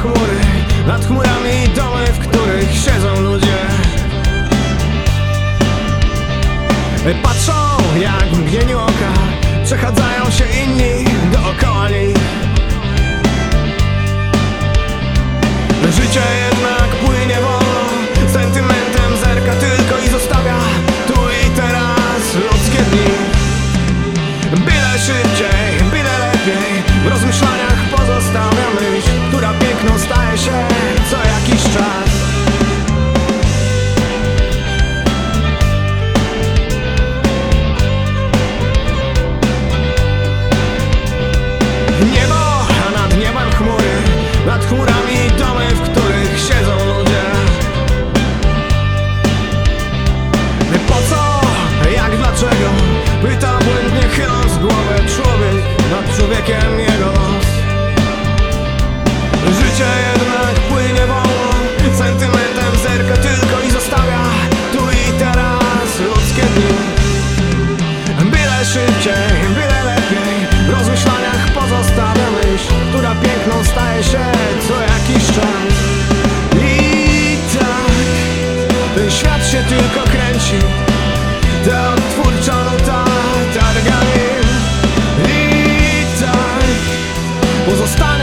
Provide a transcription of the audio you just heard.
chmury Nad chmurami domy, w których siedzą ludzie. Patrzą jak w mgnieniu oka Przechadzają się inni dookoła nich. Życie jednak płynie wolno Sentymentem zerka tylko i zostawia Tu i teraz ludzkie dni. Byle szybciej, byle lepiej W rozmyślaniach pozostawia Byle szybciej, byle lepiej. W rozmyślaniach pozostawia myśl Która piękną staje się co jakiś czas. I tak Ten świat się tylko kręci Ta twórcza nuta targa I tak Pozostawia